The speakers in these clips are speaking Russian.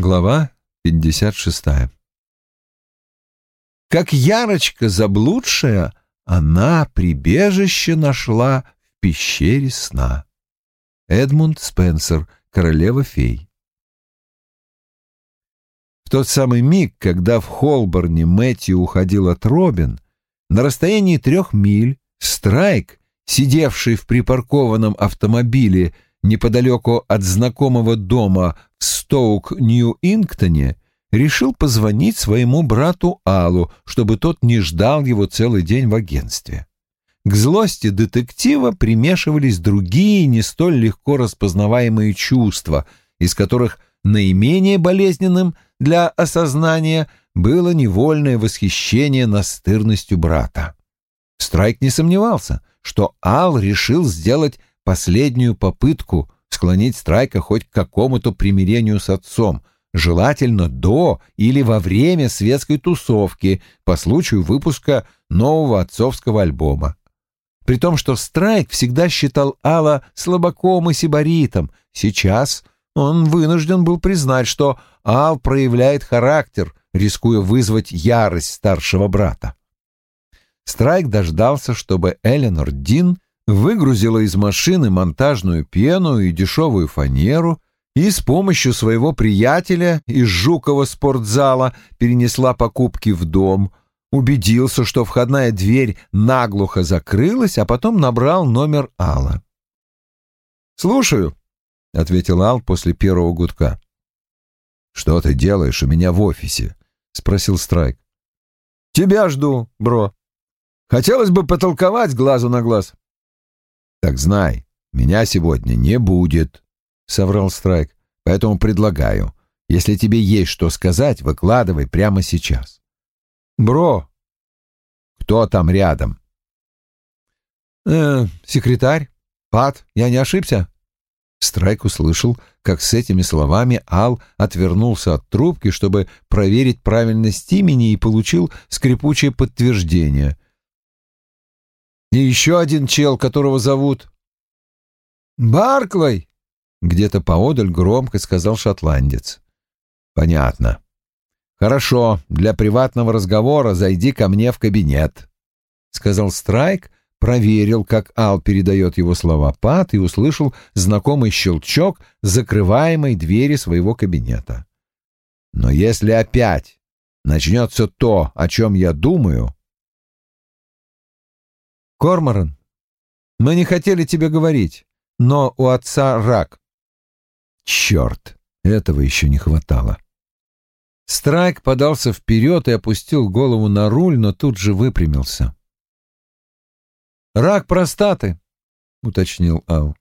Глава 56 Как Ярочка заблудшая, она прибежище нашла в пещере сна. Эдмунд Спенсер, королева фей. В тот самый миг, когда в Холборне Мэтью уходил от Робин, на расстоянии трех миль Страйк, сидевший в припаркованном автомобиле неподалеку от знакомого дома в Стоук-Нью-Инктоне, решил позвонить своему брату Аллу, чтобы тот не ждал его целый день в агентстве. К злости детектива примешивались другие не столь легко распознаваемые чувства, из которых наименее болезненным для осознания было невольное восхищение настырностью брата. Страйк не сомневался, что Ал решил сделать последнюю попытку склонить Страйка хоть к какому-то примирению с отцом, желательно до или во время светской тусовки по случаю выпуска нового отцовского альбома. При том, что Страйк всегда считал Алла слабаком и сибаритом, сейчас он вынужден был признать, что Ал проявляет характер, рискуя вызвать ярость старшего брата. Страйк дождался, чтобы Эленор Дин выгрузила из машины монтажную пену и дешевую фанеру и с помощью своего приятеля из Жукова спортзала перенесла покупки в дом, убедился, что входная дверь наглухо закрылась, а потом набрал номер Алла. «Слушаю», — ответил Ал после первого гудка. «Что ты делаешь у меня в офисе?» — спросил Страйк. «Тебя жду, бро. Хотелось бы потолковать глазу на глаз». «Так знай, меня сегодня не будет», — соврал Страйк. «Поэтому предлагаю, если тебе есть что сказать, выкладывай прямо сейчас». «Бро!» «Кто там рядом?» «Э, секретарь. Пат, я не ошибся?» Страйк услышал, как с этими словами Ал отвернулся от трубки, чтобы проверить правильность имени и получил скрипучее подтверждение. «И еще один чел, которого зовут...» «Барклай!» — где-то поодаль громко сказал шотландец. «Понятно. Хорошо, для приватного разговора зайди ко мне в кабинет», — сказал Страйк, проверил, как Ал передает его слова Пат, и услышал знакомый щелчок закрываемой двери своего кабинета. «Но если опять начнется то, о чем я думаю...» «Корморан, мы не хотели тебе говорить, но у отца рак». «Черт, этого еще не хватало». Страйк подался вперед и опустил голову на руль, но тут же выпрямился. «Рак простаты», — уточнил Ау.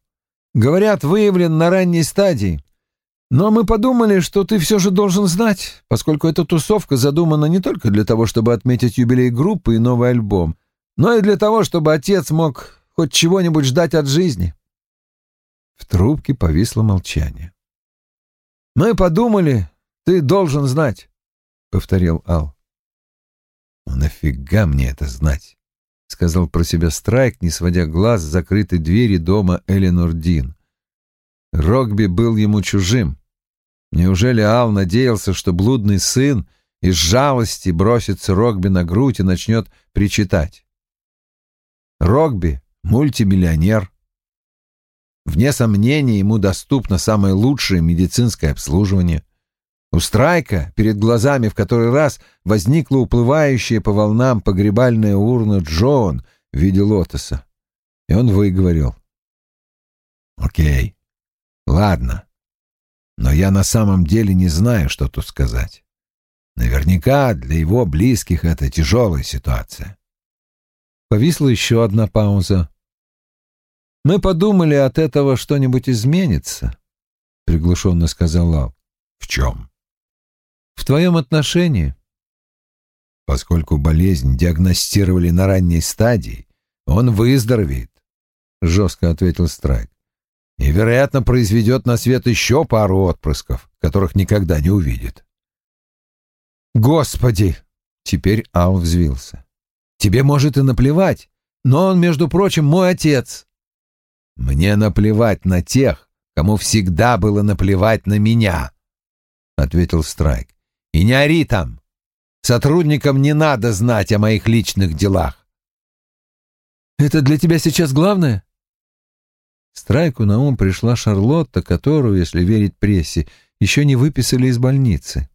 «Говорят, выявлен на ранней стадии. Но мы подумали, что ты все же должен знать, поскольку эта тусовка задумана не только для того, чтобы отметить юбилей группы и новый альбом, но и для того, чтобы отец мог хоть чего-нибудь ждать от жизни». В трубке повисло молчание. «Мы подумали, ты должен знать», — повторил Ал. «Ну нафига мне это знать?» — сказал про себя Страйк, не сводя глаз с закрытой двери дома Эленор Дин. Рогби был ему чужим. Неужели Ал надеялся, что блудный сын из жалости бросится Рогби на грудь и начнет причитать? Рогби — мультимиллионер. Вне сомнения, ему доступно самое лучшее медицинское обслуживание. У Страйка перед глазами в который раз возникла уплывающая по волнам погребальная урна Джон в виде лотоса. И он выговорил. «Окей, ладно, но я на самом деле не знаю, что тут сказать. Наверняка для его близких это тяжелая ситуация». Повисла еще одна пауза. «Мы подумали, от этого что-нибудь изменится», — приглушенно сказал Лав. «В чем?» в твоем отношении. Поскольку болезнь диагностировали на ранней стадии, он выздоровеет, — жестко ответил Страйк, — и, вероятно, произведет на свет еще пару отпрысков, которых никогда не увидит. «Господи!» — теперь Ал взвился. «Тебе, может, и наплевать, но он, между прочим, мой отец». «Мне наплевать на тех, кому всегда было наплевать на меня», — ответил Страйк. «И не ори там. Сотрудникам не надо знать о моих личных делах». «Это для тебя сейчас главное?» Страйку на ум пришла Шарлотта, которую, если верить прессе, еще не выписали из больницы.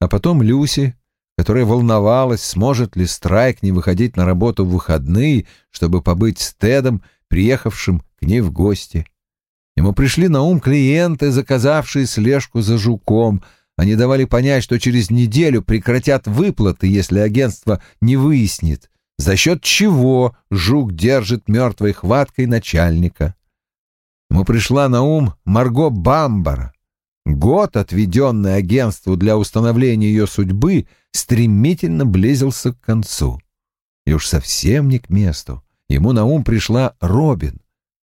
А потом Люси, которая волновалась, сможет ли Страйк не выходить на работу в выходные, чтобы побыть с Тедом, приехавшим к ней в гости. Ему пришли на ум клиенты, заказавшие слежку за жуком. Они давали понять, что через неделю прекратят выплаты, если агентство не выяснит, за счет чего жук держит мертвой хваткой начальника. Ему пришла на ум Марго Бамбара. Год, отведенный агентству для установления ее судьбы, стремительно близился к концу. И уж совсем не к месту. Ему на ум пришла Робин,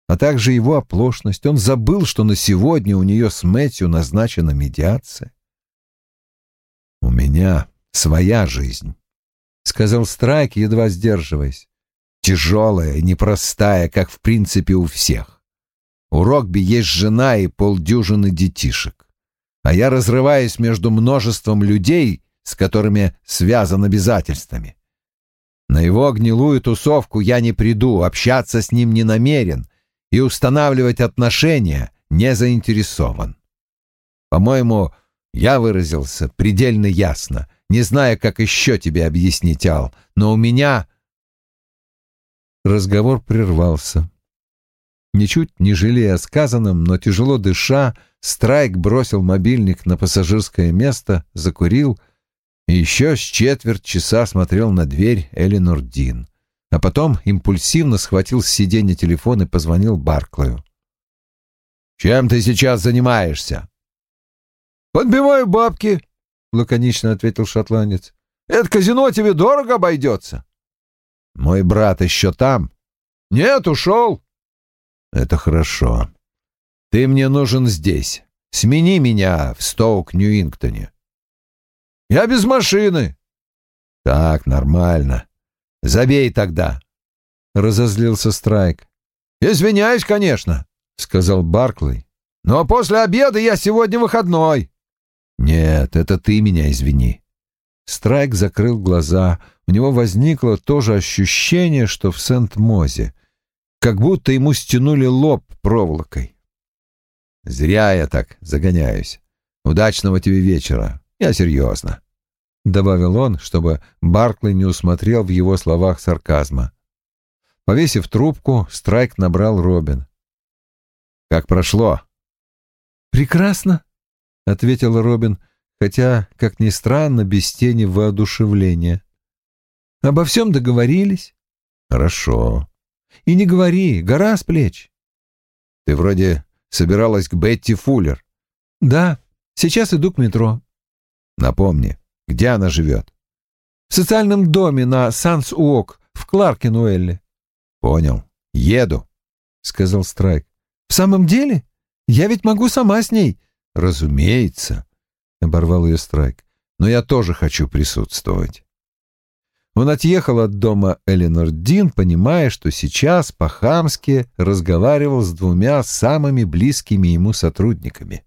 а также его оплошность. Он забыл, что на сегодня у нее с Мэтью назначена медиация. «У меня своя жизнь», — сказал Страйк, едва сдерживаясь. «Тяжелая и непростая, как в принципе у всех. У Рокби есть жена и полдюжины детишек. А я разрываюсь между множеством людей, с которыми связан обязательствами. На его гнилую тусовку я не приду, общаться с ним не намерен и устанавливать отношения не заинтересован. По-моему, я выразился предельно ясно, не зная, как еще тебе объяснить, Ал, но у меня... Разговор прервался. Ничуть не жалея о сказанном, но тяжело дыша, Страйк бросил мобильник на пассажирское место, закурил и еще с четверть часа смотрел на дверь Эленор Дин. А потом импульсивно схватил с сиденья телефон и позвонил Барклаю. «Чем ты сейчас занимаешься?» «Подбиваю бабки», — лаконично ответил шотландец. «Это казино тебе дорого обойдется». «Мой брат еще там?» «Нет, ушел». Это хорошо. Ты мне нужен здесь. Смени меня в Стоук-Ньюингтоне. Я без машины. Так, нормально. Забей тогда. Разозлился Страйк. Извиняюсь, конечно, сказал Барклey. Но после обеда я сегодня выходной. Нет, это ты меня извини. Страйк закрыл глаза. У него возникло то же ощущение, что в Сент-Мозе как будто ему стянули лоб проволокой. «Зря я так загоняюсь. Удачного тебе вечера. Я серьезно», — добавил он, чтобы Барклey не усмотрел в его словах сарказма. Повесив трубку, Страйк набрал Робин. «Как прошло?» «Прекрасно», — ответил Робин, хотя, как ни странно, без тени воодушевления. «Обо всем договорились?» «Хорошо. И не говори, гора с плеч. Ты вроде собиралась к Бетти Фуллер. Да, сейчас иду к метро. Напомни, где она живет? В социальном доме на Санс-Уок в Кларкенуэлле. Понял. Еду, сказал Страйк. В самом деле? Я ведь могу сама с ней. Разумеется, оборвал ее Страйк. Но я тоже хочу присутствовать. Он отъехал от дома Эленор Дин, понимая, что сейчас по-хамски разговаривал с двумя самыми близкими ему сотрудниками.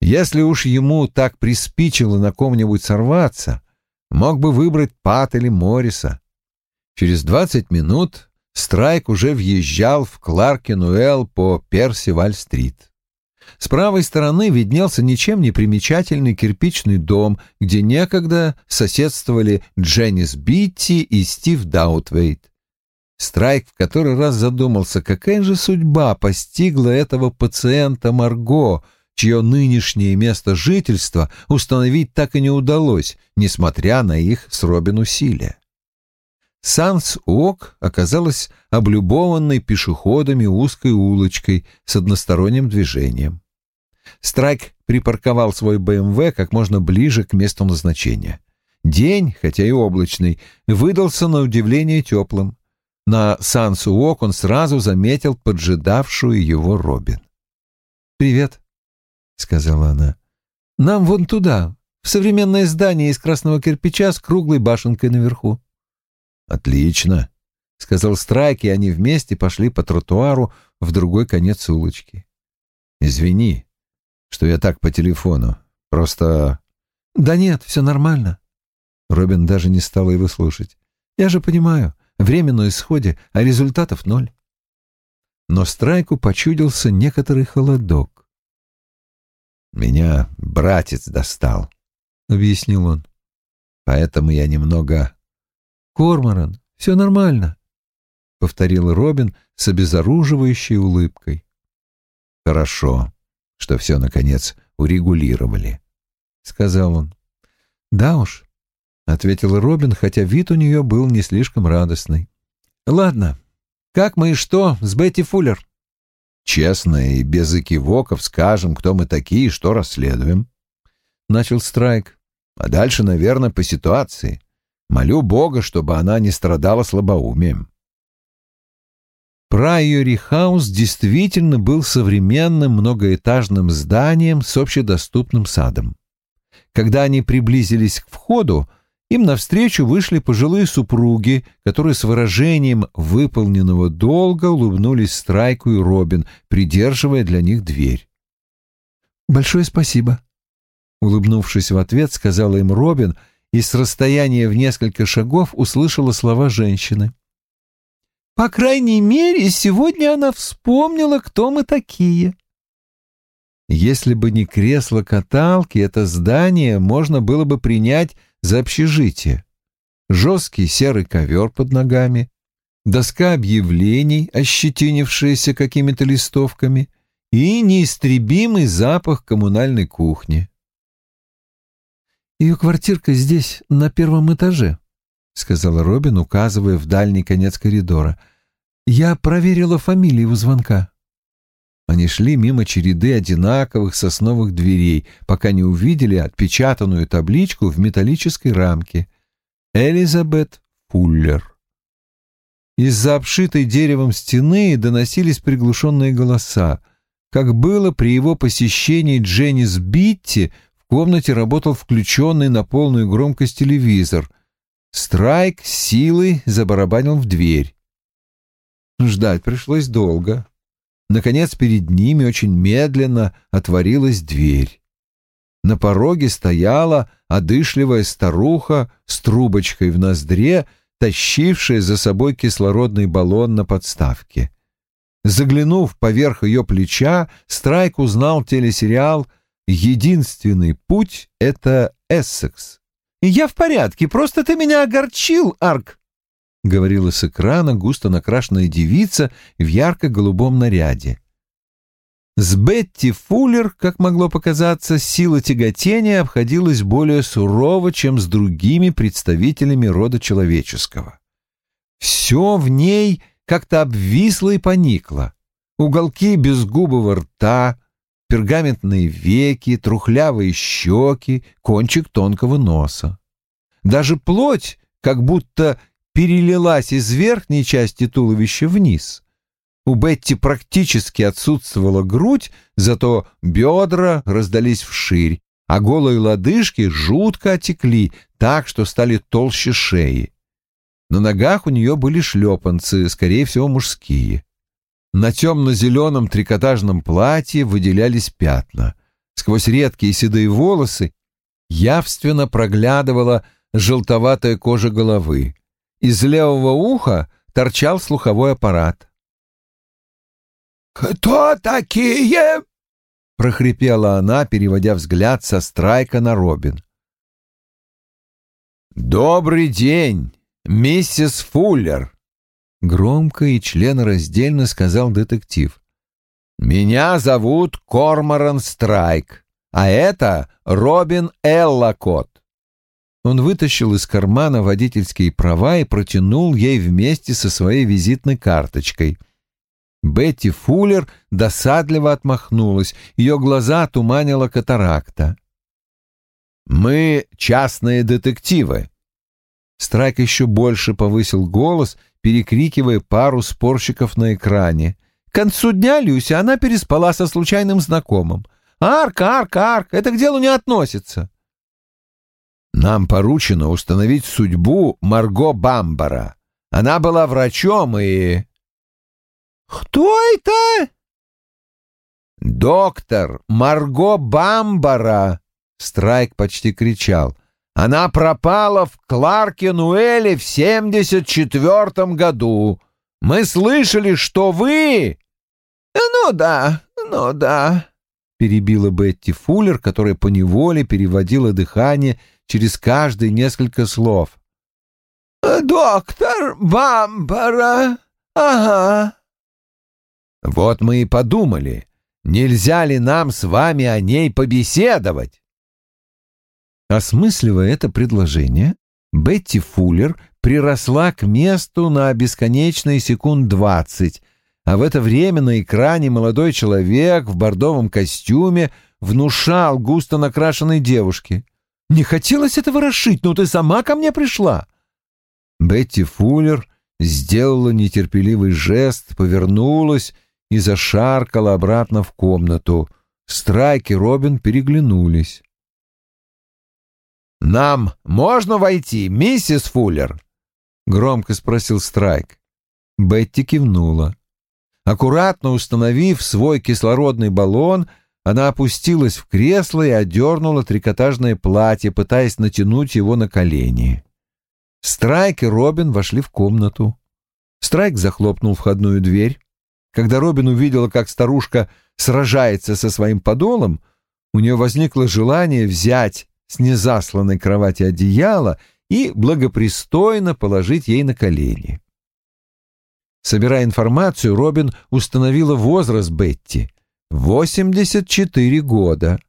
Если уж ему так приспичило на ком-нибудь сорваться, мог бы выбрать Пат или Морриса. Через двадцать минут Страйк уже въезжал в Кларкенуэлл по Персиваль-стрит. С правой стороны виднелся ничем не примечательный кирпичный дом, где некогда соседствовали Дженнис Битти и Стив Даутвейт. Страйк в который раз задумался, какая же судьба постигла этого пациента Марго, чье нынешнее место жительства установить так и не удалось, несмотря на их с Робин усилия. Санс-Ок оказалась облюбованной пешеходами узкой улочкой с односторонним движением. Страйк припарковал свой БМВ как можно ближе к месту назначения. День, хотя и облачный, выдался на удивление теплым. На Сансуок он сразу заметил поджидавшую его Робин. «Привет», — сказала она. «Нам вон туда, в современное здание из красного кирпича с круглой башенкой наверху». «Отлично», — сказал Страйк, и они вместе пошли по тротуару в другой конец улочки. «Извини, что я так по телефону. Просто... Да нет, все нормально. Робин даже не стала его слушать. Я же понимаю, время на исходе, а результатов ноль. Но Страйку почудился некоторый холодок. «Меня братец достал», — объяснил он. «Поэтому я немного...» «Корморан, все нормально», — повторил Робин с обезоруживающей улыбкой. «Хорошо, что все, наконец, урегулировали», — сказал он. «Да уж», — ответил Робин, хотя вид у нее был не слишком радостный. «Ладно, как мы и что с Бетти Фуллер?» «Честно и без экивоков скажем, кто мы такие и что расследуем», — начал Страйк. «А дальше, наверное, по ситуации. Молю Бога, чтобы она не страдала слабоумием». Прайори Хаус действительно был современным многоэтажным зданием с общедоступным садом. Когда они приблизились к входу, им навстречу вышли пожилые супруги, которые с выражением выполненного долга улыбнулись Страйку и Робин, придерживая для них дверь. «Большое спасибо», — улыбнувшись в ответ, сказала им Робин и с расстояния в несколько шагов услышала слова женщины. По крайней мере, сегодня она вспомнила, кто мы такие. Если бы не кресло-каталки, это здание можно было бы принять за общежитие. Жесткий серый ковер под ногами, доска объявлений, ощетинившаяся какими-то листовками, и неистребимый запах коммунальной кухни. Ее квартирка здесь, на первом этаже, — сказал Робин, указывая в дальний конец коридора. «Я проверила фамилии у звонка». Они шли мимо череды одинаковых сосновых дверей, пока не увидели отпечатанную табличку в металлической рамке. «Элизабет Фуллер». Из-за обшитой деревом стены доносились приглушенные голоса. Как было при его посещении Дженнис Битти, комнате работал включенный на полную громкость телевизор — Страйк силой забарабанил в дверь. Ждать пришлось долго. Наконец перед ними очень медленно отворилась дверь. На пороге стояла одышливая старуха с трубочкой в ноздре, тащившая за собой кислородный баллон на подставке. Заглянув поверх ее плеча, Страйк узнал телесериал «Единственный путь — это Эссекс». «Я в порядке, просто ты меня огорчил, Арк», — говорила с экрана густо накрашенная девица в ярко-голубом наряде. С Бетти Фуллер, как могло показаться, сила тяготения обходилась более сурово, чем с другими представителями рода человеческого. Все в ней как-то обвисло и поникло. Уголки безгубого рта, пергаментные веки, трухлявые щеки, кончик тонкого носа. Даже плоть как будто перелилась из верхней части туловища вниз. У Бетти практически отсутствовала грудь, зато бедра раздались вширь, а голые лодыжки жутко отекли, так что стали толще шеи. На ногах у нее были шлепанцы, скорее всего, мужские. На темно-зеленом трикотажном платье выделялись пятна. Сквозь редкие седые волосы явственно проглядывала желтоватая кожа головы. Из левого уха торчал слуховой аппарат. «Кто такие?» — прохрипела она, переводя взгляд со Страйка на Робин. «Добрый день, миссис Фуллер!» Громко и членораздельно сказал детектив. «Меня зовут Корморан Страйк, а это Робин Эллакот». Он вытащил из кармана водительские права и протянул ей вместе со своей визитной карточкой. Бетти Фуллер досадливо отмахнулась, ее глаза туманила катаракта. «Мы частные детективы». Страйк еще больше повысил голос — перекрикивая пару спорщиков на экране. К концу дня Люся она переспала со случайным знакомым. «Арк, Арк, Арк, это к делу не относится». «Нам поручено установить судьбу Марго Бамбара. Она была врачом и...» «Кто это?» «Доктор Марго Бамбара», Страйк почти кричал. «Она пропала в Кларке-Нуэле в семьдесят четвертом году. Мы слышали, что вы...» «Ну да, ну да», — перебила Бетти Фуллер, которая поневоле переводила дыхание через каждые несколько слов. «Доктор Бамбара, ага». «Вот мы и подумали, нельзя ли нам с вами о ней побеседовать?» Осмысливая это предложение, Бетти Фуллер приросла к месту на бесконечные секунд двадцать, а в это время на экране молодой человек в бордовом костюме внушал густо накрашенной девушке. «Не хотелось этого расшить, но ты сама ко мне пришла!» Бетти Фуллер сделала нетерпеливый жест, повернулась и зашаркала обратно в комнату. Страйк и Робин переглянулись. «Нам можно войти, миссис Фуллер?» — громко спросил Страйк. Бетти кивнула. Аккуратно установив свой кислородный баллон, она опустилась в кресло и одернула трикотажное платье, пытаясь натянуть его на колени. Страйк и Робин вошли в комнату. Страйк захлопнул входную дверь. Когда Робин увидела, как старушка сражается со своим подолом, у нее возникло желание взять с незасланной кровати одеяло и благопристойно положить ей на колени. Собирая информацию, Робин установила возраст Бетти — 84 года.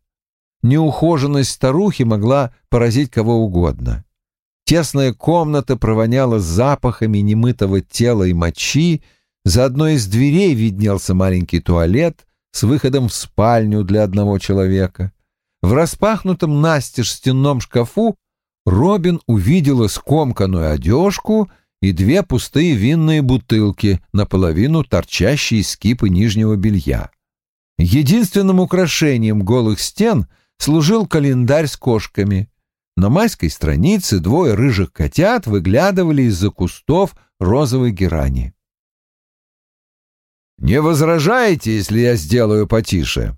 Неухоженность старухи могла поразить кого угодно. Тесная комната провоняла запахами немытого тела и мочи, за одной из дверей виднелся маленький туалет с выходом в спальню для одного человека. В распахнутом настежь стенном шкафу Робин увидела скомканную одежку и две пустые винные бутылки, наполовину торчащие из кипы нижнего белья. Единственным украшением голых стен служил календарь с кошками. На майской странице двое рыжих котят выглядывали из-за кустов розовой герани. «Не возражаете, если я сделаю потише?»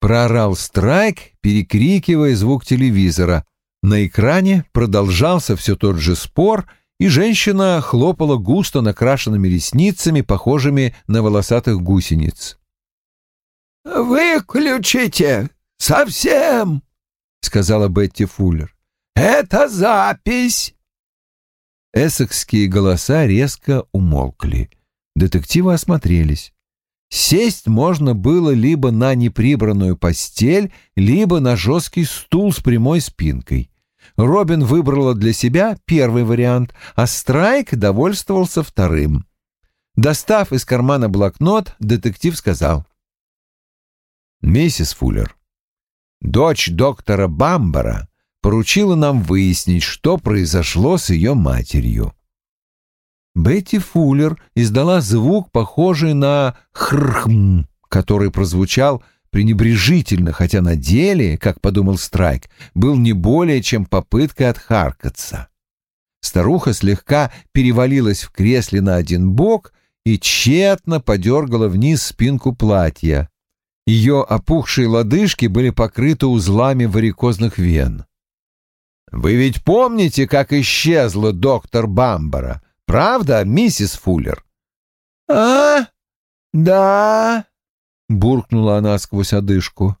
Проорал Страйк, перекрикивая звук телевизора. На экране продолжался все тот же спор — и женщина хлопала густо накрашенными ресницами, похожими на волосатых гусениц. «Выключите! Совсем!» — сказала Бетти Фуллер. «Это запись!» Эссекские голоса резко умолкли. Детективы осмотрелись. Сесть можно было либо на неприбранную постель, либо на жесткий стул с прямой спинкой. Робин выбрала для себя первый вариант, а Страйк довольствовался вторым. Достав из кармана блокнот, детектив сказал. «Миссис Фуллер, дочь доктора Бамбара поручила нам выяснить, что произошло с ее матерью». Бетти Фуллер издала звук, похожий на «хрхм», который прозвучал пренебрежительно, хотя на деле, как подумал Страйк, был не более чем попытка отхаркаться. Старуха слегка перевалилась в кресле на один бок и тщетно подергала вниз спинку платья. Ее опухшие лодыжки были покрыты узлами варикозных вен. «Вы ведь помните, как исчезла доктор Бамбара, правда, миссис Фуллер?» «А, да», — буркнула она сквозь одышку.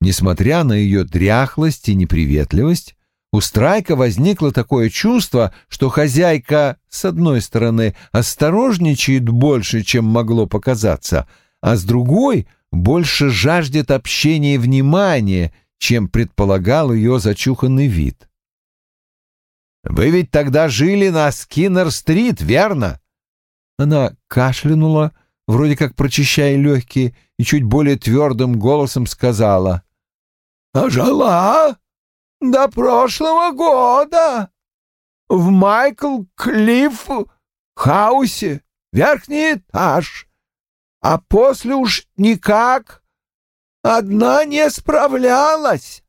Несмотря на ее дряхлость и неприветливость, у Страйка возникло такое чувство, что хозяйка, с одной стороны, осторожничает больше, чем могло показаться, а с другой — больше жаждет общения и внимания, чем предполагал ее зачуханный вид. «Вы ведь тогда жили на Скиннер-стрит, верно?» Она кашлянула, вроде как прочищая легкие, и чуть более твердым голосом сказала. «А жила до прошлого года в Майкл Клифф хаусе, верхний этаж, а после уж никак одна не справлялась».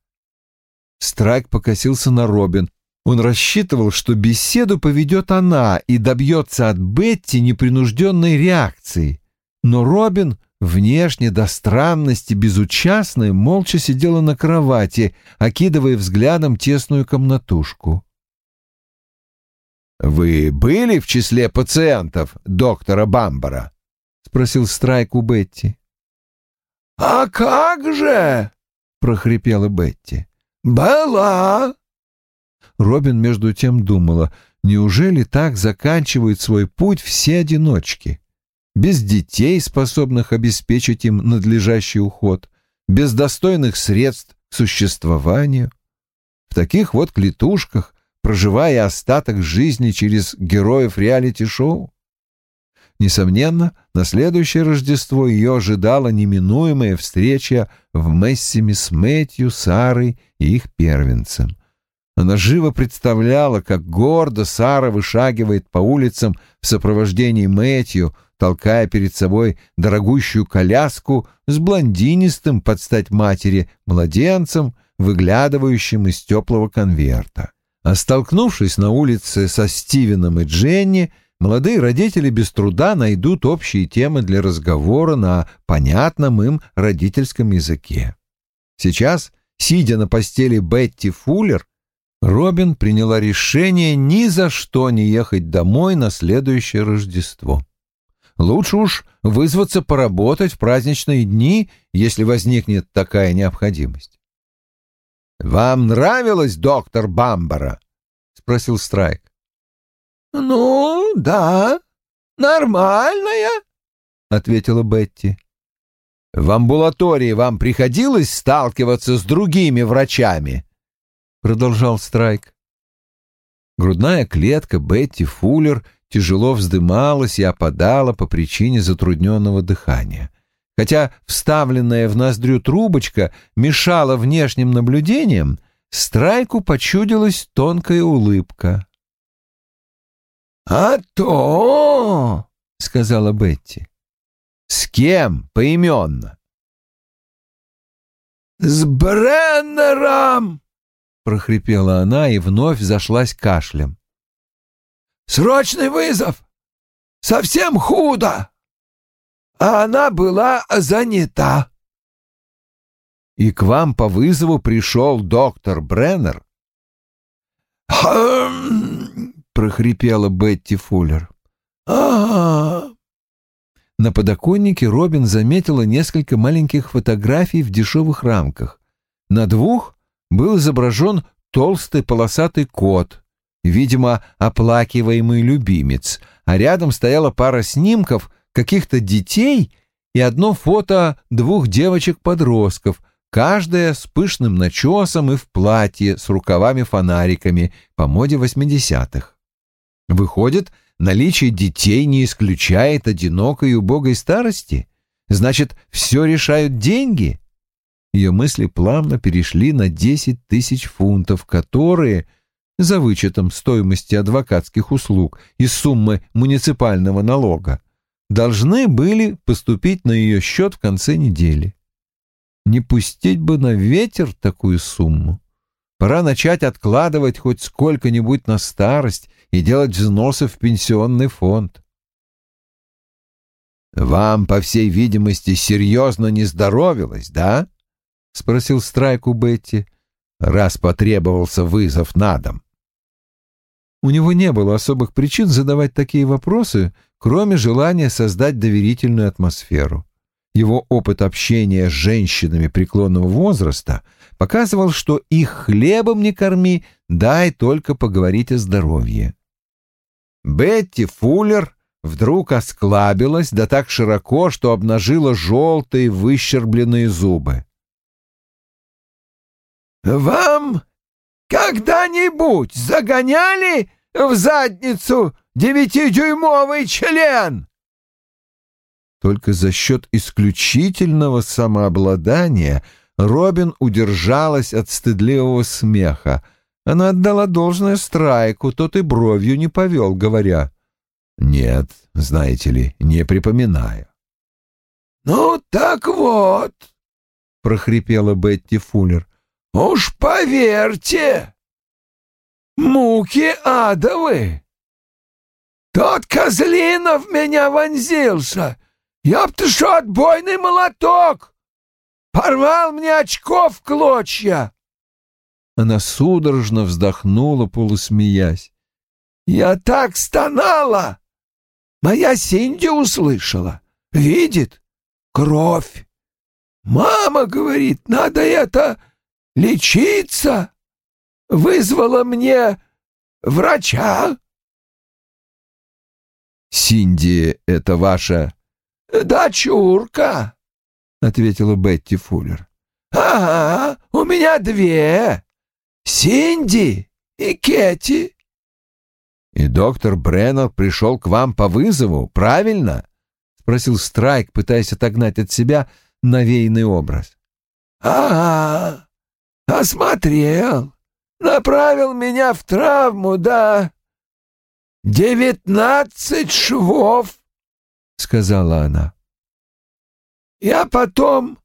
Страйк покосился на Робин. Он рассчитывал, что беседу поведет она и добьется от Бетти непринужденной реакции. Но Робин внешне до странности безучастная, молча сидела на кровати, окидывая взглядом тесную комнатушку. «Вы были в числе пациентов доктора Бамбара?» — спросил Страйк у Бетти. «А как же?» — прохрипела Бетти. «Была!» Робин между тем думала, неужели так заканчивают свой путь все одиночки? Без детей, способных обеспечить им надлежащий уход, без достойных средств к существованию. В таких вот клетушках, проживая остаток жизни через героев реалити-шоу. Несомненно, на следующее Рождество ее ожидала неминуемая встреча в Мессиме с Мэтью, Сарой и их первенцем. Она живо представляла, как гордо Сара вышагивает по улицам в сопровождении Мэтью, толкая перед собой дорогущую коляску с блондинистым под стать матери младенцем, выглядывающим из теплого конверта. А столкнувшись на улице со Стивеном и Дженни, молодые родители без труда найдут общие темы для разговора на понятном им родительском языке. Сейчас, сидя на постели Бетти Фуллер, Робин приняла решение ни за что не ехать домой на следующее Рождество. Лучше уж вызваться поработать в праздничные дни, если возникнет такая необходимость. «Вам нравилось, доктор Бамбара?» — спросил Страйк. «Ну, да, нормальная», — ответила Бетти. «В амбулатории вам приходилось сталкиваться с другими врачами?» — продолжал Страйк. Грудная клетка Бетти Фуллер тяжело вздымалась и опадала по причине затрудненного дыхания хотя вставленная в ноздрю трубочка мешала внешним наблюдениям, Страйку почудилась тонкая улыбка. «А то!» — сказала Бетти. «С кем поименно?» «С Бреннером!» — прохрипела она и вновь зашлась кашлем. «Срочный вызов! Совсем худо!» а она была занята. И к вам по вызову пришел доктор Бреннер? «Хм...» — прохрипела Бетти Фуллер. а На подоконнике Робин заметила несколько маленьких фотографий в дешевых рамках. На двух был изображен толстый полосатый кот, видимо, оплакиваемый любимец, а рядом стояла пара снимков — каких-то детей и одно фото двух девочек-подростков, каждая с пышным начесом и в платье с рукавами-фонариками по моде восьмидесятых. Выходит, наличие детей не исключает одинокой и убогой старости? Значит, все решают деньги? Ее мысли плавно перешли на десять тысяч фунтов, которые, за вычетом стоимости адвокатских услуг и суммы муниципального налога, должны были поступить на ее счет в конце недели. Не пустить бы на ветер такую сумму. Пора начать откладывать хоть сколько-нибудь на старость и делать взносы в пенсионный фонд. «Вам, по всей видимости, серьезно не здоровилось, да?» — спросил Страйк у Бетти, раз потребовался вызов на дом. У него не было особых причин задавать такие вопросы, кроме желания создать доверительную атмосферу. Его опыт общения с женщинами преклонного возраста показывал, что их хлебом не корми, дай только поговорить о здоровье. Бетти Фуллер вдруг осклабилась, да так широко, что обнажила желтые выщербленные зубы. «Вам когда-нибудь загоняли в задницу девятидюймовый член!» Только за счет исключительного самообладания Робин удержалась от стыдливого смеха. Она отдала должное Страйку, тот и бровью не повел, говоря. «Нет, знаете ли, не припоминаю». «Ну так вот», — прохрипела Бетти Фуллер, — «уж поверьте, муки адовы. Тот Козлинов меня вонзился. «Ёб ты шо, отбойный молоток! Порвал мне очков в клочья!» Она судорожно вздохнула, полусмеясь. «Я так стонала! Моя Синди услышала. Видит? Кровь. Мама говорит, надо это лечиться. Вызвала мне врача. Синди — это ваша... «Дочурка», — ответила Бетти Фуллер. «Ага, у меня две. Синди и Кетти». «И доктор Бреннер пришел к вам по вызову, правильно?» — спросил Страйк, пытаясь отогнать от себя навеянный образ. «Ага, осмотрел, направил меня в травму, да. Девятнадцать швов», — сказала она. «Я потом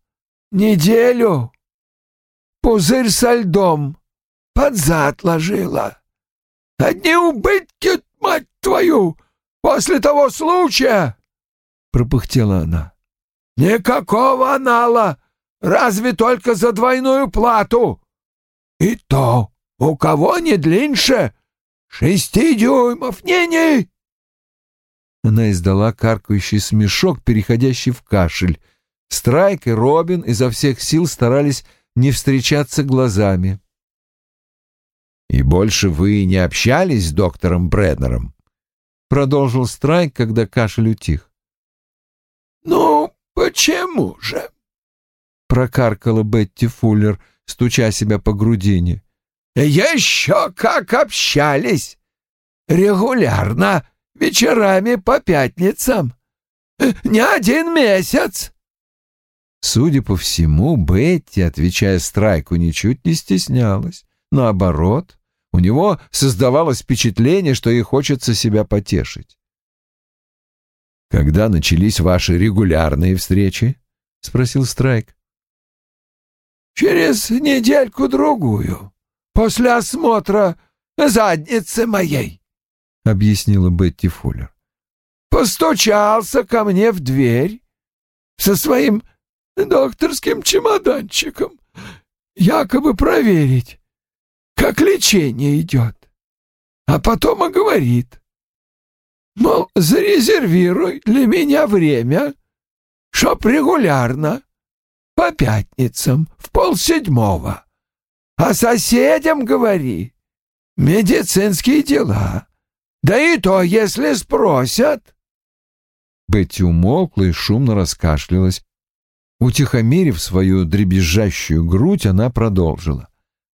неделю пузырь со льдом под зад ложила. Одни убытки, мать твою, после того случая!» — пропыхтела она. «Никакого анала, разве только за двойную плату. И то, у кого не длиннее, шести дюймов, не-не!» Она издала каркающий смешок, переходящий в кашель. Страйк и Робин изо всех сил старались не встречаться глазами. «И больше вы не общались с доктором Бреднером?» — продолжил Страйк, когда кашель утих. «Ну, почему же?» — прокаркала Бетти Фуллер, стуча себя по грудине. «Еще как общались! Регулярно, вечерами по пятницам. Не один месяц!» Судя по всему, Бетти, отвечая Страйку, ничуть не стеснялась. Наоборот, у него создавалось впечатление, что ей хочется себя потешить. «Когда начались ваши регулярные встречи?» — спросил Страйк. «Через недельку-другую, после осмотра задницы моей», — объяснила Бетти Фуллер. «Постучался ко мне в дверь со своим докторским чемоданчиком, якобы проверить, как лечение идет. А потом и говорит, мол, зарезервируй для меня время, чтоб регулярно, по пятницам, в полседьмого. А соседям говори, медицинские дела. Да и то, если спросят. Бетти умолкла и шумно раскашлялась. Утихомирив свою дребезжащую грудь, она продолжила.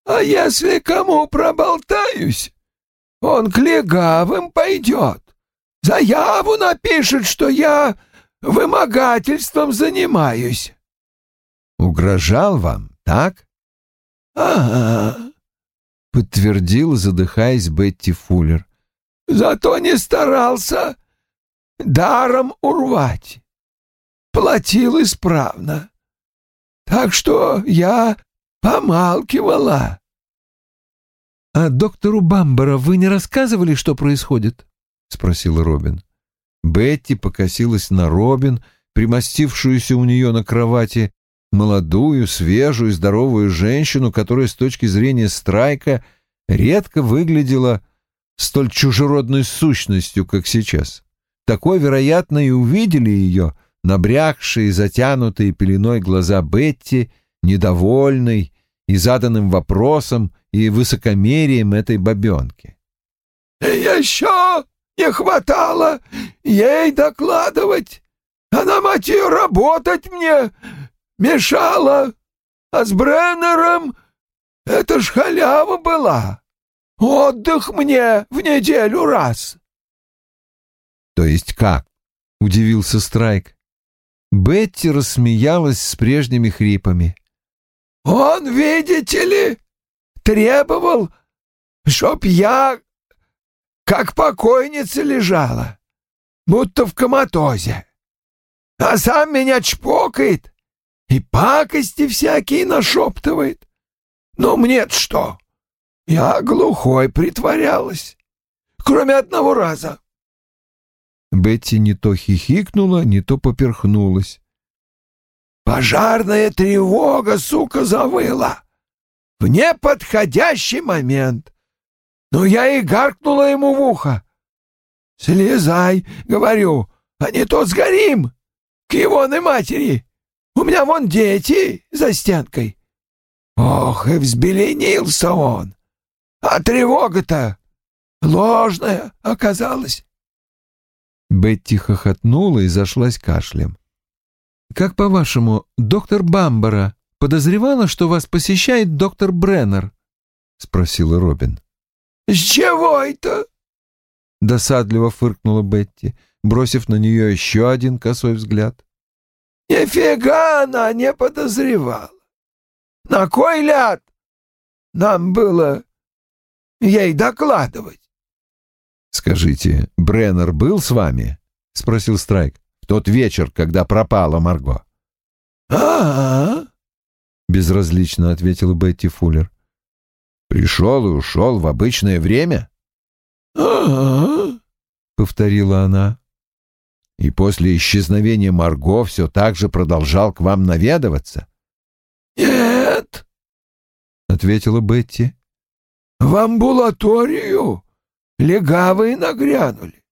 «А если кому проболтаюсь, он к легавым пойдет. Заяву напишет, что я вымогательством занимаюсь». «Угрожал вам, так?» «Ага», — подтвердила, задыхаясь Бетти Фуллер. «Зато не старался даром урвать. Платил исправно. Так что я помалкивала». «А доктору Бамбара вы не рассказывали, что происходит?» — спросил Робин. Бетти покосилась на Робин, примостившуюся у нее на кровати, молодую, свежую, здоровую женщину, которая с точки зрения страйка редко выглядела столь чужеродной сущностью, как сейчас. Такой, вероятно, и увидели ее набрякшие, затянутые пеленой глаза Бетти, недовольной и заданным вопросом и высокомерием этой бабенки. «Еще не хватало ей докладывать. Она, мать ее, работать мне мешала. А с Бреннером это ж халява была. Отдых мне в неделю раз». «То есть как?» — удивился Страйк. Бетти рассмеялась с прежними хрипами. «Он, видите ли, требовал, чтоб я как покойница лежала, будто в коматозе. А сам меня чпокает и пакости всякие нашептывает. Но мне-то что? Я глухой притворялась, кроме одного раза. Бетти не то хихикнула, не то поперхнулась. «Пожарная тревога, сука, завыла! В неподходящий момент! Но я и гаркнула ему в ухо. «Слезай, — говорю, — а не то сгорим! К его матери! У меня вон дети за стенкой!» Ох, и взбеленился он! А тревога-то ложная оказалась. Бетти хохотнула и зашлась кашлем. «Как по-вашему, доктор Бамбара подозревала, что вас посещает доктор Бреннер?» — спросила Робин. «С чего это?» — досадливо фыркнула Бетти, бросив на нее еще один косой взгляд. «Нифига она не подозревала! На кой ляд нам было ей докладывать?» «Скажите, Бреннер был с вами?» — спросил Страйк. «В тот вечер, когда пропала Марго». «А-а-а!» — безразлично ответила Бетти Фуллер. «Пришел и ушел в обычное время?» «А-а-а!» — повторила она. «И после исчезновения Марго все так же продолжал к вам наведываться?» «Нет», — ответила Бетти. «В амбулаторию легавые нагрянули.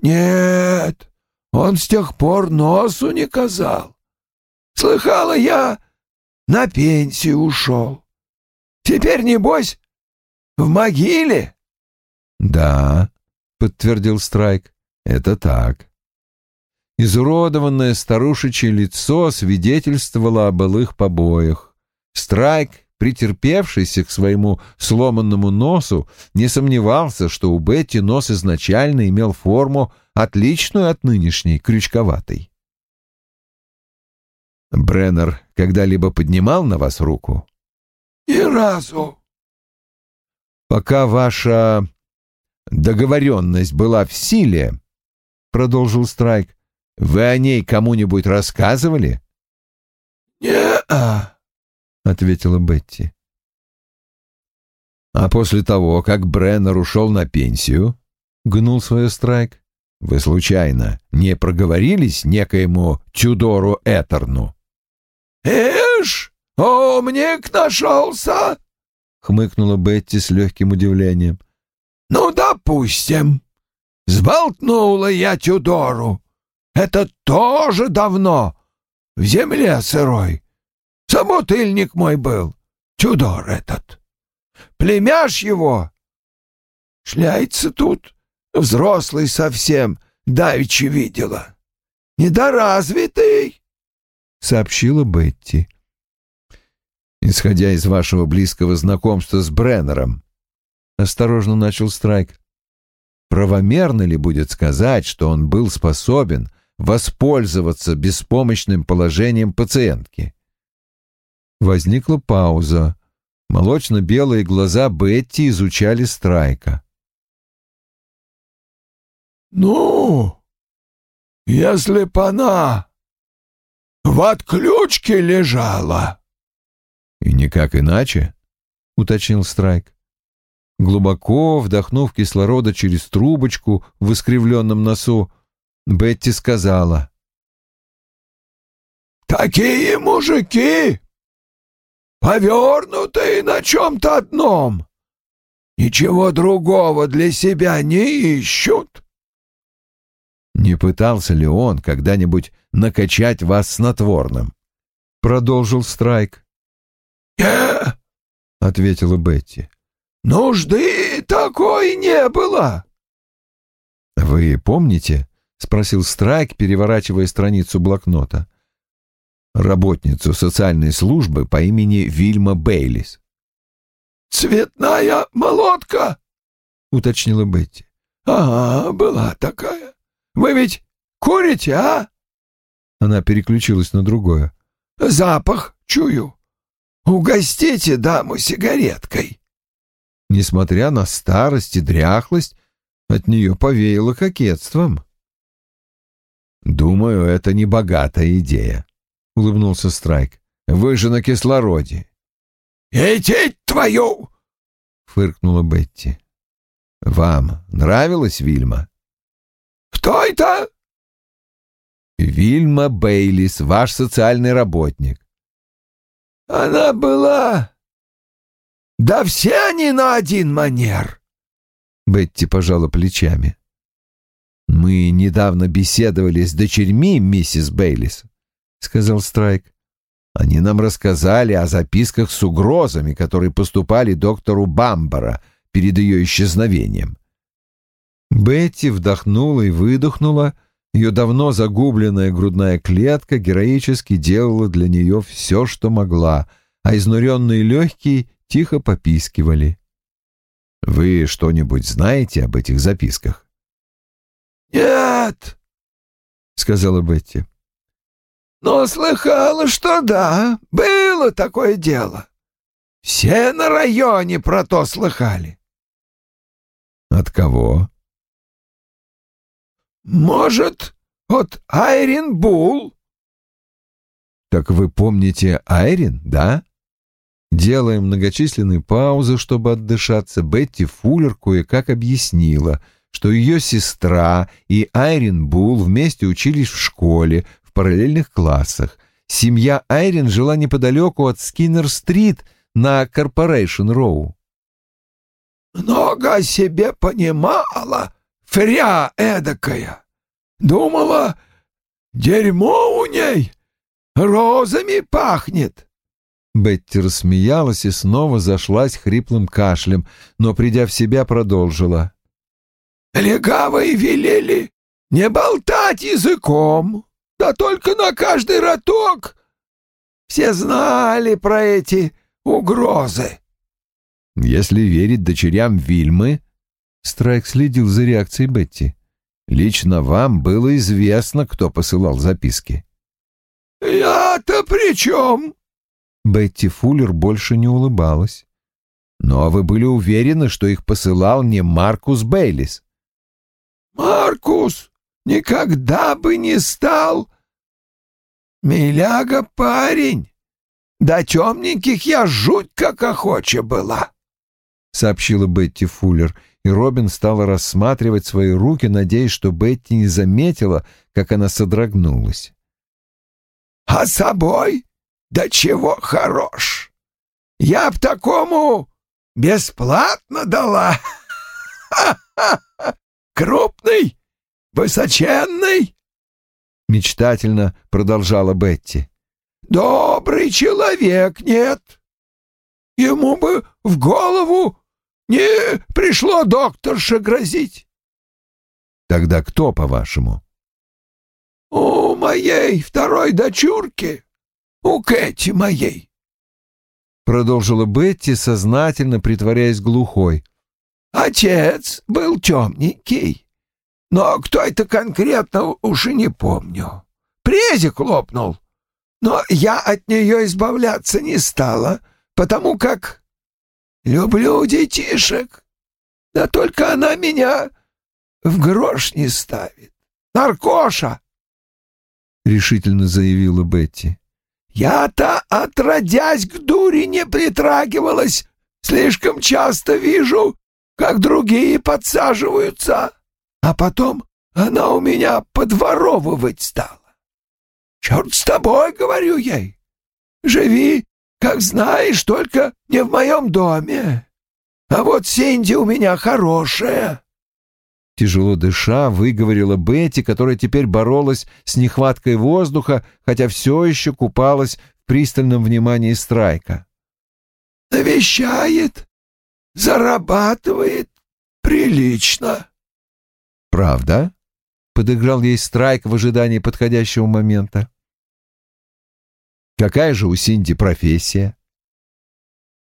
Нет, он с тех пор носу не казал. Слыхала я, на пенсию ушел. Теперь, небось, в могиле?» «Да», — подтвердил Страйк, — «это так». Изуродованное старушечье лицо свидетельствовало о былых побоях. Страйк претерпевшийся к своему сломанному носу, не сомневался, что у Бетти нос изначально имел форму, отличную от нынешней, крючковатой. «Бреннер когда-либо поднимал на вас руку?» «Ни разу». «Пока ваша договоренность была в силе, — продолжил Страйк, — вы о ней кому-нибудь рассказывали?» «Не-а», — ответила Бетти. «А после того, как Бреннер ушел на пенсию, — гнул свой Страйк, — вы случайно не проговорились некоему Тюдору Этерну?» «Эш, умник нашелся!» — хмыкнула Бетти с легким удивлением. «Ну, допустим. Сболтнула я Тюдору. Это тоже давно, в земле сырой. Собутыльник мой был, Тюдор этот. Племяш его шляется тут, взрослый совсем, давеча видела. Недоразвитый, — сообщила Бетти. Исходя из вашего близкого знакомства с Бреннером, — осторожно начал Страйк, — правомерно ли будет сказать, что он был способен воспользоваться беспомощным положением пациентки? Возникла пауза. Молочно-белые глаза Бетти изучали Страйка. «Ну, если б она в отключке лежала...» «И никак иначе?» — уточнил Страйк. Глубоко вдохнув кислорода через трубочку в искривленном носу, Бетти сказала. «Такие мужики повернутые на чем-то одном. Ничего другого для себя не ищут. Не пытался ли он когда-нибудь накачать вас снотворным? Продолжил Страйк. «Не», — ответила Бетти. «Нужды такой не было». «Вы помните?» — спросил Страйк, переворачивая страницу блокнота работницу социальной службы по имени Вильма Бейлис. «Цветная молотка?» — уточнила Бетти. «Ага, была такая. Вы ведь курите, а?» Она переключилась на другое. «Запах чую. Угостите даму сигареткой». Несмотря на старость и дряхлость, от нее повеяло кокетством. «Думаю, это не богатая идея», — улыбнулся Страйк. «Вы же на кислороде». «Этеть твою!» — фыркнула Бетти. «Вам нравилась Вильма?» Кто это?» «Вильма Бейлис, ваш социальный работник». «Она была...» «Да все они на один манер!» Бетти пожала плечами. «Мы недавно беседовали с дочерьми миссис Бейлис», — сказал Страйк. «Они нам рассказали о записках с угрозами, которые поступали доктору Бамбара перед ее исчезновением». Бетти вдохнула и выдохнула. Ее давно загубленная грудная клетка героически делала для нее все, что могла, а изнуренные легкие тихо попискивали. «Вы что-нибудь знаете об этих записках?» «Нет», — сказала Бетти. «Но слыхала, что да, было такое дело. Все на районе про то слыхали». «От кого?» «Может, от Айрин Бул?» «Так вы помните Айрин, да?» Делая многочисленные паузы, чтобы отдышаться, Бетти Фуллер кое-как объяснила, что ее сестра и Айрин Бул вместе учились в школе, в параллельных классах. Семья Айрин жила неподалеку от Скиннер-стрит на Корпорейшн-Роу. «Много о себе понимала, фря эдакая. Думала, дерьмо у ней розами пахнет». Бетти рассмеялась и снова зашлась хриплым кашлем, но, придя в себя, продолжила. «Легавые велели не болтать языком, да только на каждый роток. Все знали про эти угрозы». «Если верить дочерям Вильмы...» Страйк следил за реакцией Бетти. «Лично вам было известно, кто посылал записки». «Я-то при чем?» Бетти Фуллер больше не улыбалась. «Но вы были уверены, что их посылал не Маркус Бейлис?» «Маркус никогда бы не стал...» «Миляга парень! До темненьких я жуть как охоча была!» — сообщила Бетти Фуллер, и Робин стала рассматривать свои руки, надеясь, что Бетти не заметила, как она содрогнулась. «А собой да чего хорош! Я б такому бесплатно дала! Крупный, высоченный!» Мечтательно продолжала Бетти. «Добрый человек, нет? Ему бы в голову не пришло докторша грозить». «Тогда кто, по-вашему?» «У моей второй дочурки у Кэти моей. Продолжила Бетти, сознательно притворяясь глухой. Отец был темненький, но кто это конкретно, уж и не помню. Презик лопнул, но я от нее избавляться не стала, потому как люблю детишек. Да только она меня в грош не ставит. Наркоша!» — решительно заявила Бетти. Я-то, отродясь к дури, не притрагивалась. Слишком часто вижу, как другие подсаживаются. А потом она у меня подворовывать стала. Черт с тобой, говорю ей. Живи, как знаешь, только не в моем доме. А вот Синди у меня хорошая. Тяжело дыша, выговорила Бетти, которая теперь боролась с нехваткой воздуха, хотя все еще купалась в пристальном внимании Страйка. «Навещает, зарабатывает прилично». «Правда?» — подыграл ей Страйк в ожидании подходящего момента. «Какая же у Синди профессия?»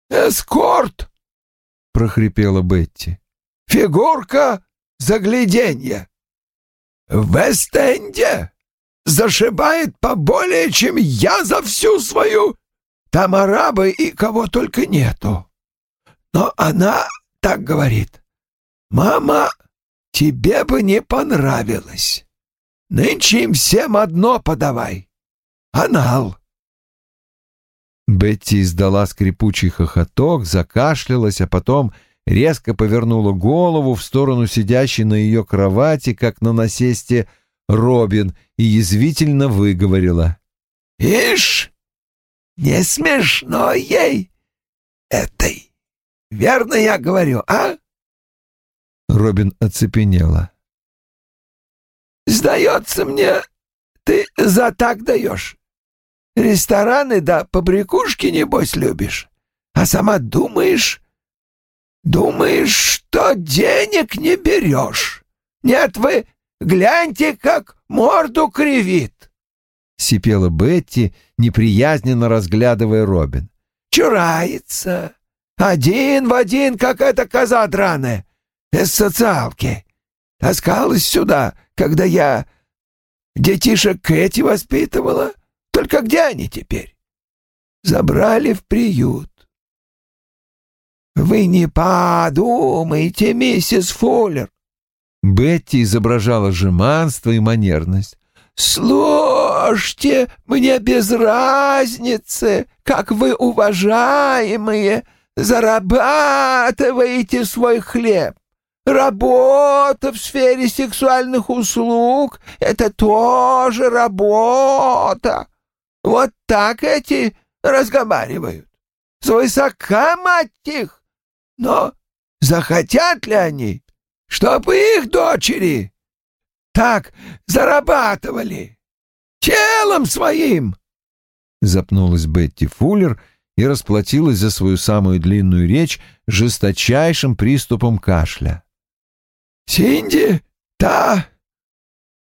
«Эскорт!» — прохрипела Бетти. «Фигурка загляденье. В Вест-Энде зашибает поболее, чем я за всю свою. Там арабы и кого только нету. Но она так говорит. «Мама, тебе бы не понравилось. Нынче им всем одно подавай. Анал». Бетти издала скрипучий хохоток, закашлялась, а потом резко повернула голову в сторону сидящей на ее кровати, как на насесте, Робин и язвительно выговорила. «Ишь, не смешно ей этой. Верно я говорю, а?» Робин оцепенела. «Сдается мне, ты за так даешь. Рестораны да побрякушки, небось, любишь. А сама думаешь, думаешь, что денег не берешь. Нет, вы гляньте, как морду кривит. Сипела Бетти, неприязненно разглядывая Робин. Чурается. Один в один, как эта коза драная. Из социалки. Таскалась сюда, когда я детишек Кэти воспитывала. Только где они теперь? Забрали в приют. Вы не подумайте, миссис Фуллер. Бетти изображала жеманство и манерность. «Слушайте, мне без разницы, как вы, уважаемые, зарабатываете свой хлеб. Работа в сфере сексуальных услуг — это тоже работа. Вот так эти разговаривают. Свысока, мать их! Но захотят ли они, чтобы их дочери так зарабатывали? Телом своим!» Запнулась Бетти Фуллер и расплатилась за свою самую длинную речь жесточайшим приступом кашля. «Синди, та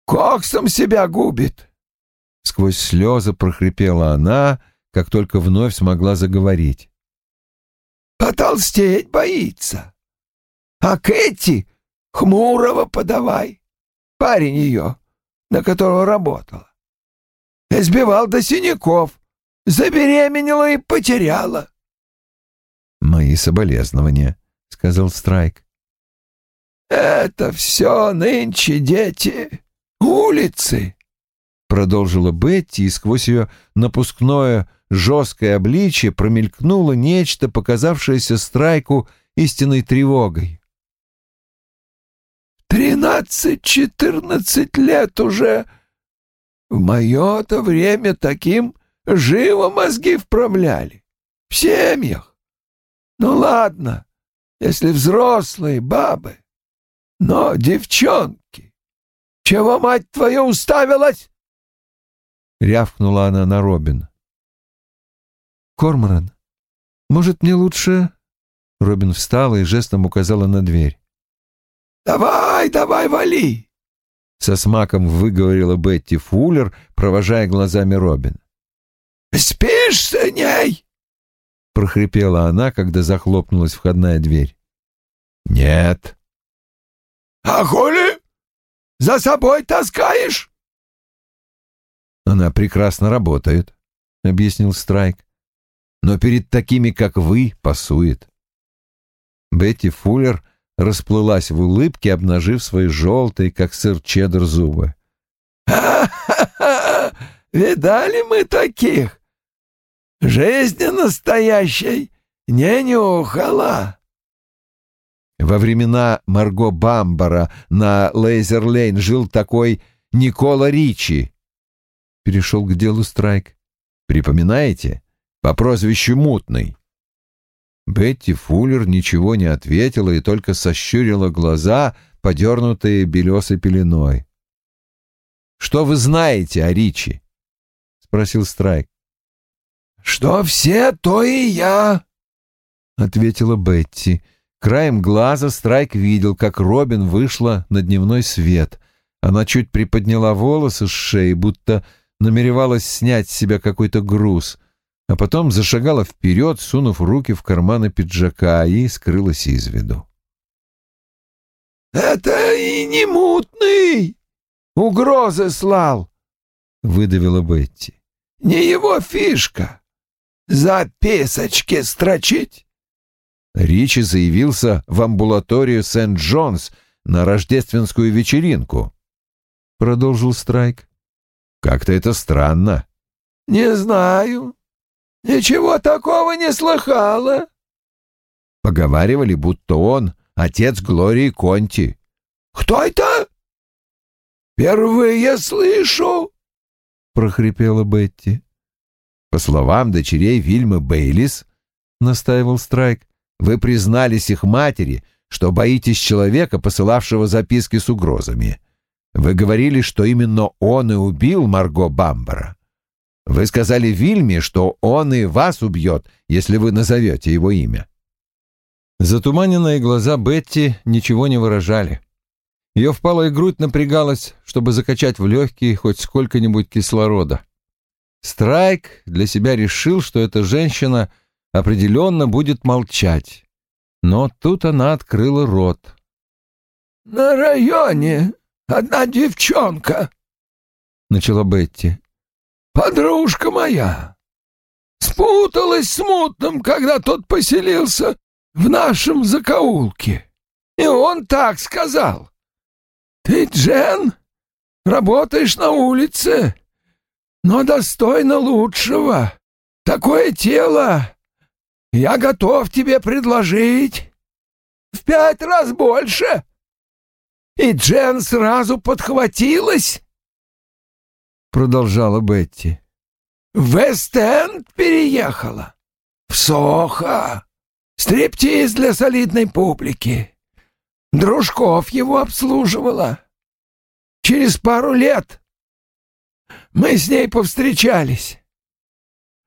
коксом себя губит!» Сквозь слезы прохрипела она, как только вновь смогла заговорить. «Потолстеть боится. А Кэти хмурого подавай. Парень ее, на которого работала. Избивал до синяков, забеременела и потеряла». «Мои соболезнования», — сказал Страйк. «Это все нынче дети улицы», — продолжила Бетти, и сквозь ее напускное жесткое обличье промелькнуло нечто, показавшееся Страйку истинной тревогой. «Тринадцать-четырнадцать лет уже. В мое-то время таким живо мозги вправляли. В семьях. Ну ладно, если взрослые бабы. Но девчонки, чего мать твоя уставилась?» — рявкнула она на Робин. «Корморан, может, мне лучше...» Робин встала и жестом указала на дверь. «Давай, давай, вали!» Со смаком выговорила Бетти Фуллер, провожая глазами Робин. «Спишь ней?» — прохрипела она, когда захлопнулась входная дверь. «Нет». «А хули? За собой таскаешь?» «Она прекрасно работает», — объяснил Страйк. «Но перед такими, как вы, пасует». Бетти Фуллер расплылась в улыбке, обнажив свои желтые, как сыр чеддер, зубы. «Ха-ха-ха! Видали мы таких? Жизни настоящей не нюхала!» Во времена Марго Бамбара на Лейзер-Лейн жил такой Никола Ричи, перешел к делу Страйк. «Припоминаете? По прозвищу Мутный». Бетти Фуллер ничего не ответила и только сощурила глаза, подернутые белесой пеленой. «Что вы знаете о Ричи?» — спросил Страйк. «Что все, то и я», — ответила Бетти. Краем глаза Страйк видел, как Робин вышла на дневной свет. Она чуть приподняла волосы с шеи, будто намеревалась снять с себя какой-то груз, а потом зашагала вперед, сунув руки в карманы пиджака и скрылась из виду. «Это и не мутный! Угрозы слал!» — выдавила Бетти. «Не его фишка! Записочки строчить!» Ричи заявился в амбулаторию Сент-Джонс на рождественскую вечеринку. Продолжил Страйк. Как-то это странно. Не знаю. Ничего такого не слыхала. Поговаривали, будто он отец Глории Конти. «Кто это?» «Впервые слышу!» — прохрипела Бетти. «По словам дочерей Вильмы Бейлис, — настаивал Страйк, — вы признались их матери, что боитесь человека, посылавшего записки с угрозами. Вы говорили, что именно он и убил Марго Бамбара. Вы сказали Вильме, что он и вас убьет, если вы назовете его имя». Затуманенные глаза Бетти ничего не выражали. Ее впалая грудь напрягалась, чтобы закачать в легкие хоть сколько-нибудь кислорода. Страйк для себя решил, что эта женщина определенно будет молчать. Но тут она открыла рот. «На районе одна девчонка», — начала Бетти. «Подружка моя. Спуталась с мутным, когда тот поселился в нашем закоулке. И он так сказал. «Ты, Джен, работаешь на улице, но достойно лучшего. Такое тело я готов тебе предложить в пять раз больше». И Джен сразу подхватилась, продолжала Бетти. В Вест-Энд переехала, в Сохо, стриптиз для солидной публики. Дружков его обслуживала. Через пару лет мы с ней повстречались.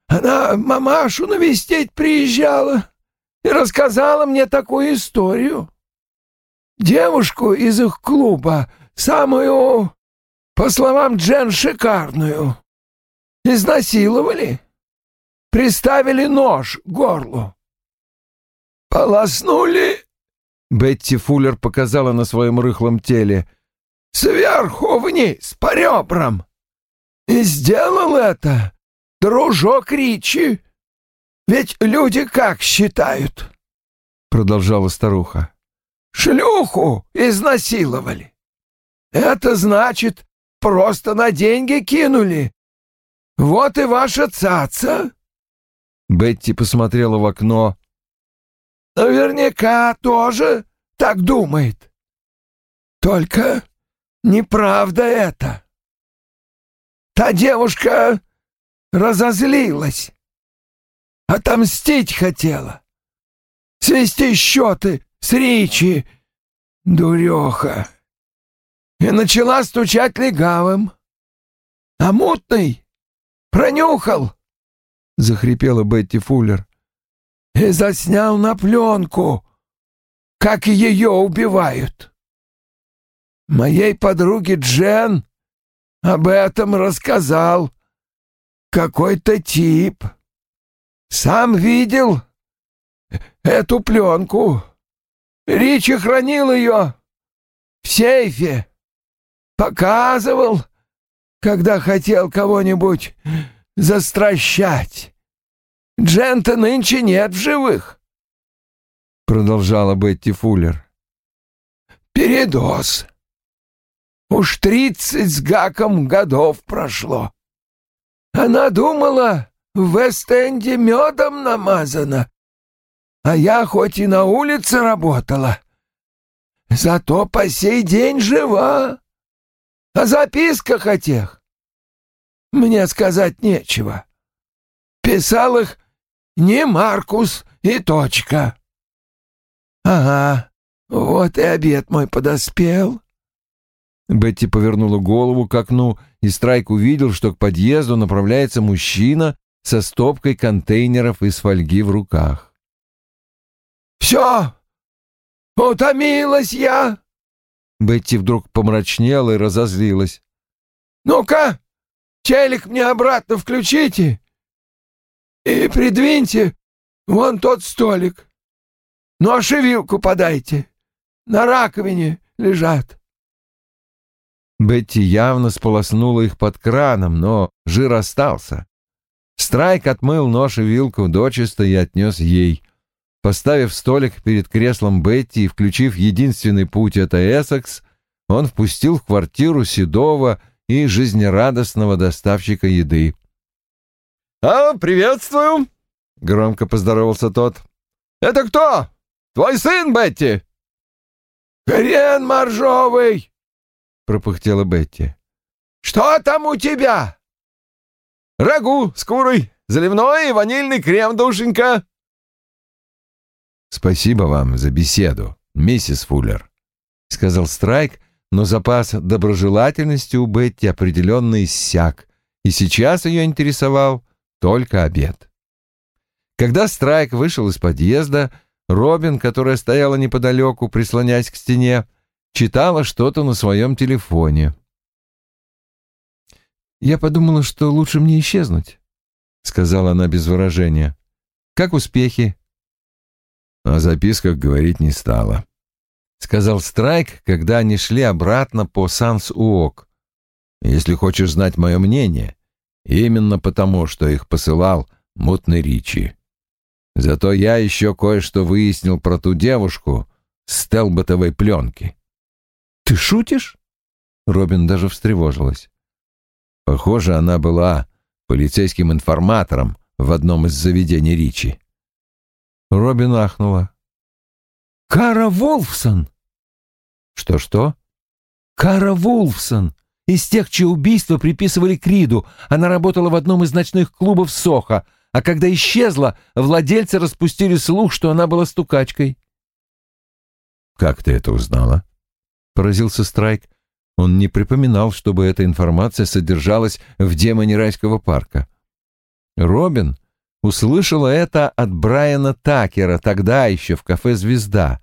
Она мамашу навестить приезжала и рассказала мне такую историю. Девушку из их клуба, самую, по словам Джен, шикарную, изнасиловали, приставили нож к горлу, полоснули Бетти Фуллер показала на своем рыхлом теле. «Сверху вниз, по ребрам. И сделал это дружок Ричи. Ведь люди как считают?» Продолжала старуха. «Шлюху изнасиловали. Это значит, просто на деньги кинули. Вот и ваша цаца». Бетти посмотрела в окно, Наверняка тоже так думает. Только неправда это. Та девушка разозлилась. Отомстить хотела. Свести счеты с Ричи, дуреха. И начала стучать легавым. А мутный пронюхал, — захрипела Бетти Фуллер и заснял на пленку, как ее убивают. Моей подруге Джен об этом рассказал какой-то тип. Сам видел эту пленку. Ричи хранил ее в сейфе. Показывал, когда хотел кого-нибудь застращать. Джента нынче нет в живых, — продолжала Бетти Фуллер. Передоз. Уж тридцать с гаком годов прошло. Она думала, в Вест-Энде медом намазано, а я хоть и на улице работала, зато по сей день жива. О записках о тех мне сказать нечего. Писал их не Маркус и точка. Ага, вот и обед мой подоспел. Бетти повернула голову к окну, и Страйк увидел, что к подъезду направляется мужчина со стопкой контейнеров из фольги в руках. «Все! Утомилась я!» Бетти вдруг помрачнела и разозлилась. «Ну-ка, челик мне обратно включите и придвиньте вон тот столик. Ну, а шевилку подайте. На раковине лежат. Бетти явно сполоснула их под краном, но жир остался. Страйк отмыл нож и вилку дочисто и отнес ей. Поставив столик перед креслом Бетти и включив единственный путь — это Эссекс, он впустил в квартиру седого и жизнерадостного доставщика еды. «А, приветствую!» — громко поздоровался тот. «Это кто? Твой сын, Бетти!» «Хрен моржовый!» — пропыхтела Бетти. «Что там у тебя?» «Рагу с курой, заливной и ванильный крем, душенька!» «Спасибо вам за беседу, миссис Фуллер», — сказал Страйк, но запас доброжелательности у Бетти определенно иссяк, и сейчас ее интересовал только обед. Когда Страйк вышел из подъезда, Робин, которая стояла неподалеку, прислонясь к стене, читала что-то на своем телефоне. «Я подумала, что лучше мне исчезнуть», — сказала она без выражения. «Как успехи?» О записках говорить не стала. Сказал Страйк, когда они шли обратно по Санс-Уок. «Если хочешь знать мое мнение, именно потому, что их посылал мутный Ричи. Зато я еще кое-что выяснил про ту девушку с телботовой пленки». «Ты шутишь?» Робин даже встревожилась. Похоже, она была полицейским информатором в одном из заведений Ричи. Робин ахнула. «Кара Волфсон!» «Что-что?» «Кара Волфсон! Из тех, чьи убийства приписывали Криду. Она работала в одном из ночных клубов Соха, а когда исчезла, владельцы распустили слух, что она была стукачкой». «Как ты это узнала?» — поразился Страйк. Он не припоминал, чтобы эта информация содержалась в демоне райского парка. Робин услышала это от Брайана Такера тогда еще в кафе «Звезда».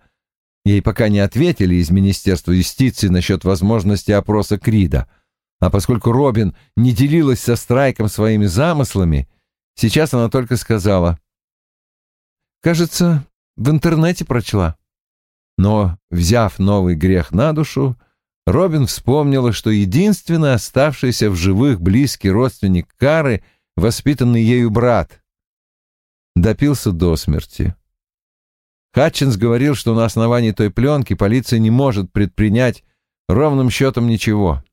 Ей пока не ответили из Министерства юстиции насчет возможности опроса Крида. А поскольку Робин не делилась со Страйком своими замыслами, сейчас она только сказала «Кажется, в интернете прочла». Но, взяв новый грех на душу, Робин вспомнила, что единственный оставшийся в живых близкий родственник Кары — воспитанный ею брат. Допился до смерти. Хатчинс говорил, что на основании той пленки полиция не может предпринять ровным счетом ничего.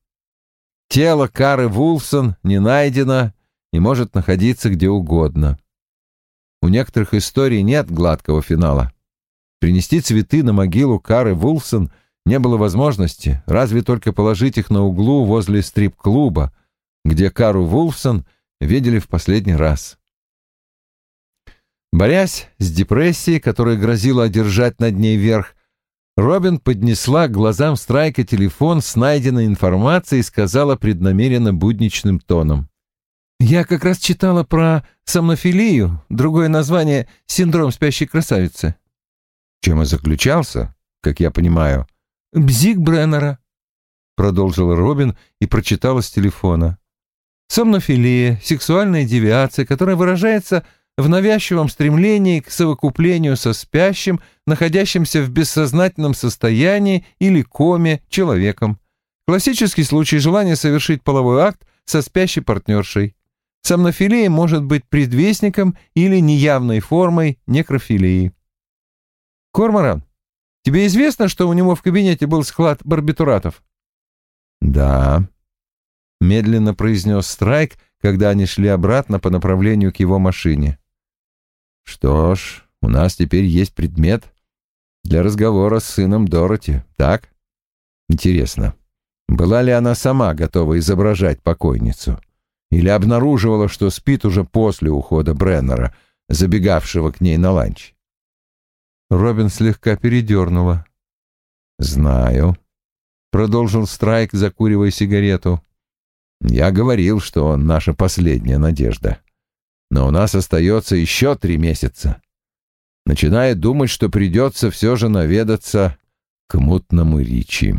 Тело Кары Вулфсон не найдено и может находиться где угодно. У некоторых историй нет гладкого финала. Принести цветы на могилу Кары Вулфсон — не было возможности, разве только положить их на углу возле стрип-клуба, где Кару Вулфсон видели в последний раз. Борясь с депрессией, которая грозила одержать над ней верх, Робин поднесла к глазам Страйка телефон с найденной информацией и сказала преднамеренно будничным тоном. «Я как раз читала про сомнофилию, другое название — синдром спящей красавицы». Чем и заключался, как я понимаю, Бзик Бреннера», — продолжил Робин и прочитала с телефона. «Сомнофилия — сексуальная девиация, которая выражается в навязчивом стремлении к совокуплению со спящим, находящимся в бессознательном состоянии или коме человеком. Классический случай желания совершить половой акт со спящей партнершей. Сомнофилия может быть предвестником или неявной формой некрофилии. Корморан, Тебе известно, что у него в кабинете был склад барбитуратов?» «Да», — медленно произнес Страйк, когда они шли обратно по направлению к его машине. «Что ж, у нас теперь есть предмет для разговора с сыном Дороти, так? Интересно, была ли она сама готова изображать покойницу? Или обнаруживала, что спит уже после ухода Бреннера, забегавшего к ней на ланч?» Робин слегка передернула. «Знаю», — продолжил Страйк, закуривая сигарету. «Я говорил, что он наша последняя надежда. Но у нас остается еще три месяца. Начинает думать, что придется все же наведаться к мутному Ричи».